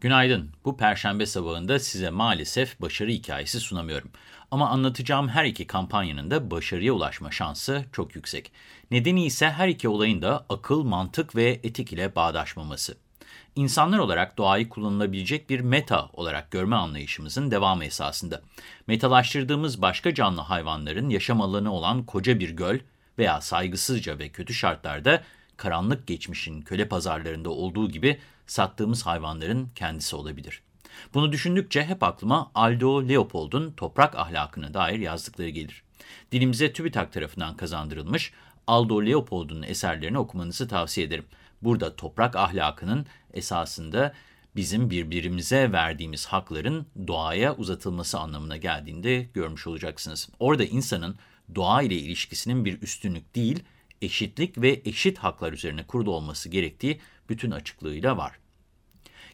Günaydın. Bu perşembe sabahında size maalesef başarı hikayesi sunamıyorum. Ama anlatacağım her iki kampanyanın da başarıya ulaşma şansı çok yüksek. Nedeni ise her iki olayın da akıl, mantık ve etik ile bağdaşmaması. İnsanlar olarak doğayı kullanılabilecek bir meta olarak görme anlayışımızın devamı esasında. Metalaştırdığımız başka canlı hayvanların yaşam alanı olan koca bir göl veya saygısızca ve kötü şartlarda karanlık geçmişin köle pazarlarında olduğu gibi sattığımız hayvanların kendisi olabilir. Bunu düşündükçe hep aklıma Aldo Leopold'un toprak ahlakına dair yazdıkları gelir. Dilimize TÜBİTAK tarafından kazandırılmış Aldo Leopold'un eserlerini okumanızı tavsiye ederim. Burada toprak ahlakının esasında bizim birbirimize verdiğimiz hakların doğaya uzatılması anlamına geldiğinde görmüş olacaksınız. Orada insanın doğa ile ilişkisinin bir üstünlük değil, eşitlik ve eşit haklar üzerine kurulu olması gerektiği bütün açıklığıyla var.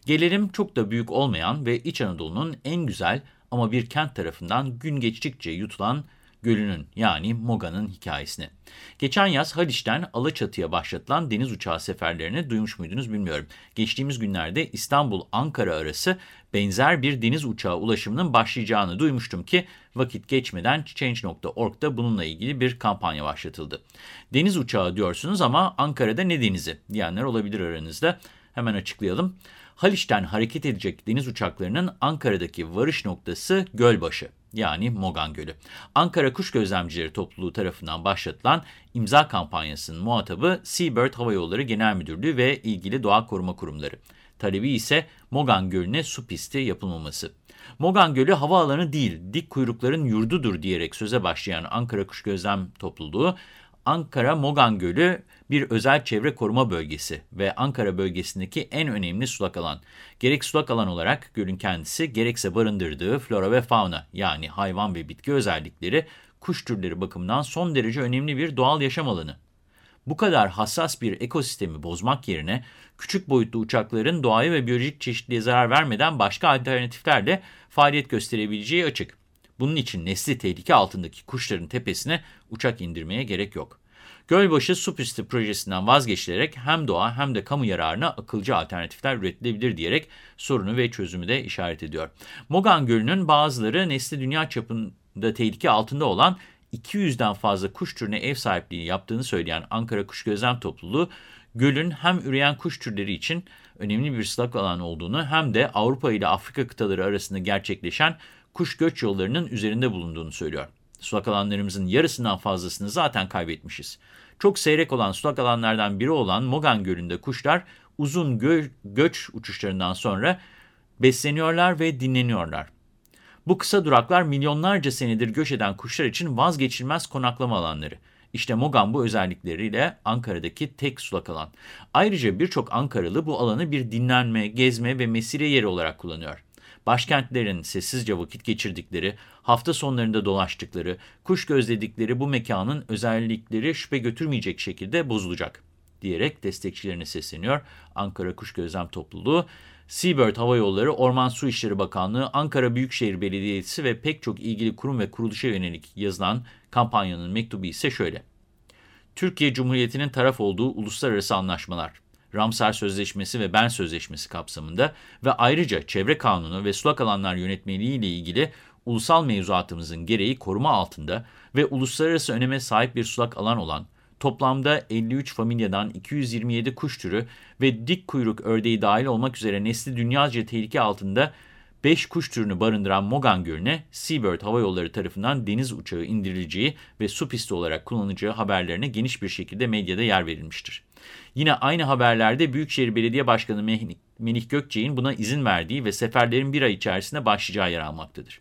Gelelim çok da büyük olmayan ve İç Anadolu'nun en güzel ama bir kent tarafından gün geçtikçe yutulan gölünün yani Moga'nın hikayesini. Geçen yaz Haliç'ten Alaçatı'ya başlatılan deniz uçağı seferlerini duymuş muydunuz bilmiyorum. Geçtiğimiz günlerde İstanbul-Ankara arası benzer bir deniz uçağı ulaşımının başlayacağını duymuştum ki vakit geçmeden Change.org'da bununla ilgili bir kampanya başlatıldı. Deniz uçağı diyorsunuz ama Ankara'da ne denizi diyenler olabilir aranızda. Hemen açıklayalım. Haliç'ten hareket edecek deniz uçaklarının Ankara'daki varış noktası Gölbaşı yani Mogan Gölü. Ankara Kuş Gözlemcileri Topluluğu tarafından başlatılan imza kampanyasının muhatabı Seabird Hava Yolları Genel Müdürlüğü ve ilgili doğa koruma kurumları. Talebi ise Mogan Gölü'ne su pisti yapılmaması. Mogan Gölü havaalanı değil, dik kuyrukların yurdudur diyerek söze başlayan Ankara Kuş Gözlem Topluluğu, Ankara Mogan Gölü bir özel çevre koruma bölgesi ve Ankara bölgesindeki en önemli sulak alan. Gerek sulak alan olarak gölün kendisi gerekse barındırdığı flora ve fauna yani hayvan ve bitki özellikleri kuş türleri bakımından son derece önemli bir doğal yaşam alanı. Bu kadar hassas bir ekosistemi bozmak yerine küçük boyutlu uçakların doğaya ve biyolojik çeşitliliğe zarar vermeden başka alternatiflerle faaliyet gösterebileceği açık. Bunun için nesli tehlike altındaki kuşların tepesine uçak indirmeye gerek yok. Gölbaşı Su Pisti projesinden vazgeçilerek hem doğa hem de kamu yararına akılcı alternatifler üretilebilir diyerek sorunu ve çözümü de işaret ediyor. Mogan Gölü'nün bazıları nesli dünya çapında tehlike altında olan 200'den fazla kuş türüne ev sahipliği yaptığını söyleyen Ankara Kuş Gözlem Topluluğu, gölün hem üreyen kuş türleri için önemli bir sulak alan olduğunu hem de Avrupa ile Afrika kıtaları arasında gerçekleşen kuş göç yollarının üzerinde bulunduğunu söylüyor. Sulak alanlarımızın yarısından fazlasını zaten kaybetmişiz. Çok seyrek olan sulak alanlardan biri olan Mogan Gölü'nde kuşlar uzun gö göç uçuşlarından sonra besleniyorlar ve dinleniyorlar. Bu kısa duraklar milyonlarca senedir göç eden kuşlar için vazgeçilmez konaklama alanları. İşte Mogan bu özellikleriyle Ankara'daki tek sulak alan. Ayrıca birçok Ankaralı bu alanı bir dinlenme, gezme ve mesire yeri olarak kullanıyor. Başkentlerin sessizce vakit geçirdikleri, hafta sonlarında dolaştıkları, kuş gözledikleri bu mekanın özellikleri şüphe götürmeyecek şekilde bozulacak diyerek destekçilerine sesleniyor Ankara Kuş Gözlem Topluluğu. Seabird Hava Yolları, Orman Su İşleri Bakanlığı, Ankara Büyükşehir Belediyesi ve pek çok ilgili kurum ve kuruluşa yönelik yazılan kampanyanın mektubu ise şöyle. Türkiye Cumhuriyeti'nin taraf olduğu uluslararası anlaşmalar, Ramsar Sözleşmesi ve Bern Sözleşmesi kapsamında ve ayrıca Çevre Kanunu ve Sulak Alanlar Yönetmeliği ile ilgili ulusal mevzuatımızın gereği koruma altında ve uluslararası öneme sahip bir sulak alan olan toplamda 53 familyadan 227 kuş türü ve dik kuyruk ördeği dahil olmak üzere nesli dünyaca tehlike altında 5 kuş türünü barındıran Mogan Gölü'ne Seabird Hava Yolları tarafından deniz uçağı indirileceği ve su pisti olarak kullanılacağı haberlerine geniş bir şekilde medyada yer verilmiştir. Yine aynı haberlerde Büyükşehir Belediye Başkanı Menih Gökçe'nin buna izin verdiği ve seferlerin bir ay içerisinde başlayacağı yer almaktadır.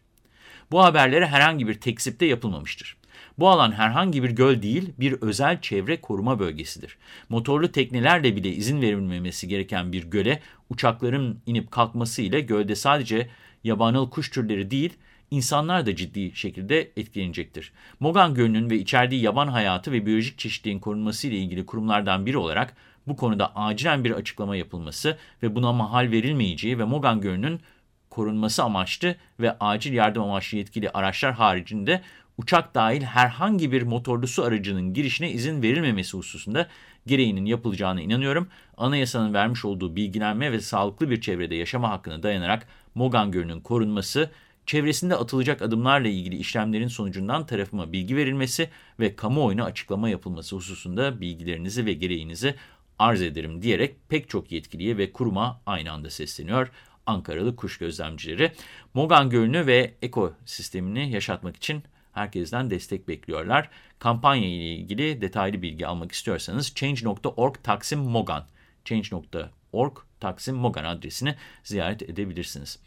Bu haberlere herhangi bir tekzipte yapılmamıştır. Bu alan herhangi bir göl değil, bir özel çevre koruma bölgesidir. Motorlu teknelerle bile izin verilmemesi gereken bir göle uçakların inip kalkması ile gölde sadece yabani kuş türleri değil, insanlar da ciddi şekilde etkilenecektir. Mogan Gölü'nün ve içerdiği yaban hayatı ve biyolojik çeşitliliğin korunması ile ilgili kurumlardan biri olarak bu konuda acilen bir açıklama yapılması ve buna mahal verilmeyeceği ve Mogan Gölü'nün korunması amaçlı ve acil yardım amaçlı yetkili araçlar haricinde uçak dahil herhangi bir motorlu su aracının girişine izin verilmemesi hususunda gereğinin yapılacağına inanıyorum. Anayasanın vermiş olduğu bilgilenme ve sağlıklı bir çevrede yaşama hakkına dayanarak Mogan Gölü'nün korunması, çevresinde atılacak adımlarla ilgili işlemlerin sonucundan tarafıma bilgi verilmesi ve kamuoyuna açıklama yapılması hususunda bilgilerinizi ve gereğinizi arz ederim diyerek pek çok yetkiliye ve kuruma aynı anda sesleniyor. Ankaralı kuş gözlemcileri Mogan Gölü'nü ve ekosistemini yaşatmak için herkesten destek bekliyorlar. Kampanya ile ilgili detaylı bilgi almak istiyorsanız change.org Taksim Mogan change.org Taksim Mogan adresini ziyaret edebilirsiniz.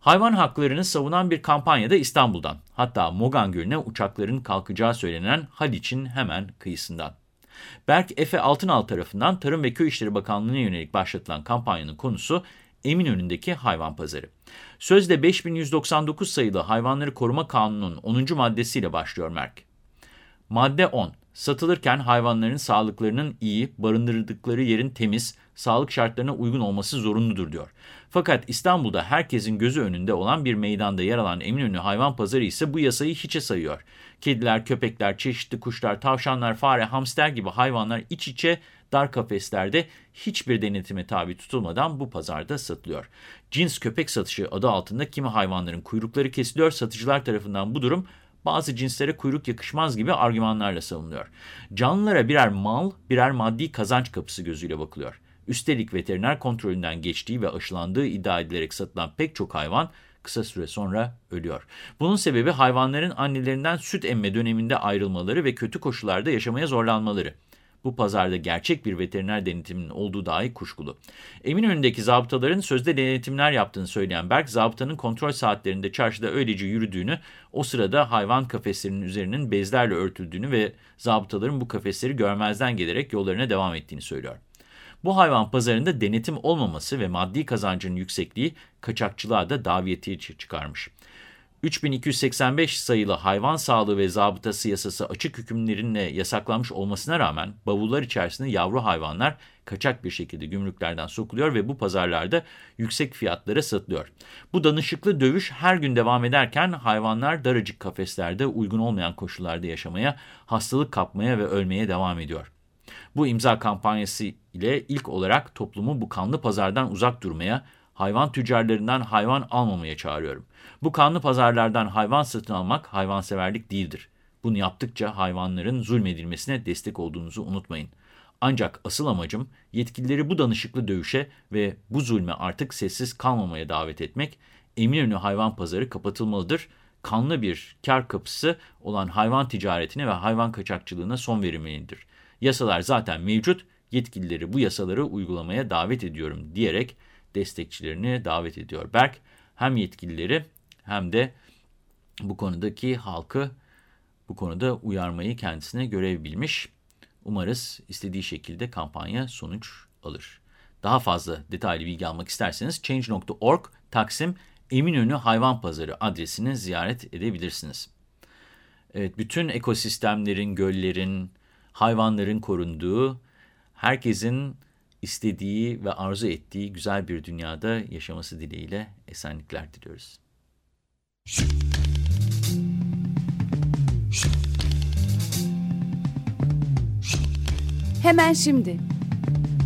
Hayvan haklarını savunan bir kampanyada İstanbul'dan, hatta Mogan Gölü'ne uçakların kalkacağı söylenen Haliç'in hemen kıyısından. Berk Efe Altınal tarafından Tarım ve Köy İşleri Bakanlığı'na yönelik başlatılan kampanyanın konusu Eminönü'ndeki hayvan pazarı. Sözde 5199 sayılı Hayvanları Koruma Kanunu'nun 10. maddesiyle başlıyor Merk. Madde 10. Satılırken hayvanların sağlıklarının iyi, barındırdıkları yerin temiz, sağlık şartlarına uygun olması zorunludur diyor. Fakat İstanbul'da herkesin gözü önünde olan bir meydanda yer alan Eminönü Hayvan Pazarı ise bu yasayı hiçe sayıyor. Kediler, köpekler, çeşitli kuşlar, tavşanlar, fare, hamster gibi hayvanlar iç içe dar kafeslerde hiçbir denetime tabi tutulmadan bu pazarda satılıyor. Cins köpek satışı adı altında kimi hayvanların kuyrukları kesiliyor. Satıcılar tarafından bu durum bazı cinslere kuyruk yakışmaz gibi argümanlarla savunuluyor. Canlılara birer mal, birer maddi kazanç kapısı gözüyle bakılıyor. Üstelik veteriner kontrolünden geçtiği ve aşılandığı iddia edilerek satılan pek çok hayvan kısa süre sonra ölüyor. Bunun sebebi hayvanların annelerinden süt emme döneminde ayrılmaları ve kötü koşullarda yaşamaya zorlanmaları. Bu pazarda gerçek bir veteriner denetiminin olduğu dahi kuşkulu. Eminönü'ndeki zabıtaların sözde denetimler yaptığını söyleyen Berk, zabıtanın kontrol saatlerinde çarşıda öylece yürüdüğünü, o sırada hayvan kafeslerinin üzerinin bezlerle örtüldüğünü ve zabıtaların bu kafesleri görmezden gelerek yollarına devam ettiğini söylüyor. Bu hayvan pazarında denetim olmaması ve maddi kazancın yüksekliği kaçakçılığa da davetiye çıkarmış. 3285 sayılı hayvan sağlığı ve zabıtası yasası açık hükümlerinle yasaklanmış olmasına rağmen bavullar içerisinde yavru hayvanlar kaçak bir şekilde gümrüklerden sokuluyor ve bu pazarlarda yüksek fiyatlara satılıyor. Bu danışıklı dövüş her gün devam ederken hayvanlar daracık kafeslerde uygun olmayan koşullarda yaşamaya, hastalık kapmaya ve ölmeye devam ediyor. Bu imza kampanyası ile ilk olarak toplumu bu kanlı pazardan uzak durmaya, hayvan tüccarlarından hayvan almamaya çağırıyorum. Bu kanlı pazarlardan hayvan satın almak hayvanseverlik değildir. Bunu yaptıkça hayvanların zulmedilmesine destek olduğunuzu unutmayın. Ancak asıl amacım yetkilileri bu danışıklı dövüşe ve bu zulme artık sessiz kalmamaya davet etmek. Eminönü hayvan pazarı kapatılmalıdır. Kanlı bir kar kapısı olan hayvan ticaretine ve hayvan kaçakçılığına son verilmelidir. Yasalar zaten mevcut, yetkilileri bu yasaları uygulamaya davet ediyorum diyerek destekçilerini davet ediyor. Berk hem yetkilileri hem de bu konudaki halkı bu konuda uyarmayı kendisine görev bilmiş. Umarız istediği şekilde kampanya sonuç alır. Daha fazla detaylı bilgi almak isterseniz change.org Taksim Eminönü Hayvan Pazarı adresini ziyaret edebilirsiniz. Evet, bütün ekosistemlerin, göllerin, hayvanların korunduğu, herkesin istediği ve arzu ettiği güzel bir dünyada yaşaması dileğiyle esenlikler diliyoruz. Hemen şimdi.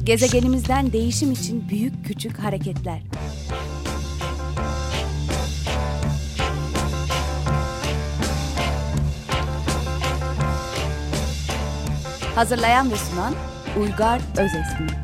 Gezegenimizden değişim için büyük küçük hareketler. Hazırlayan ve sunan Uygar Özesmi.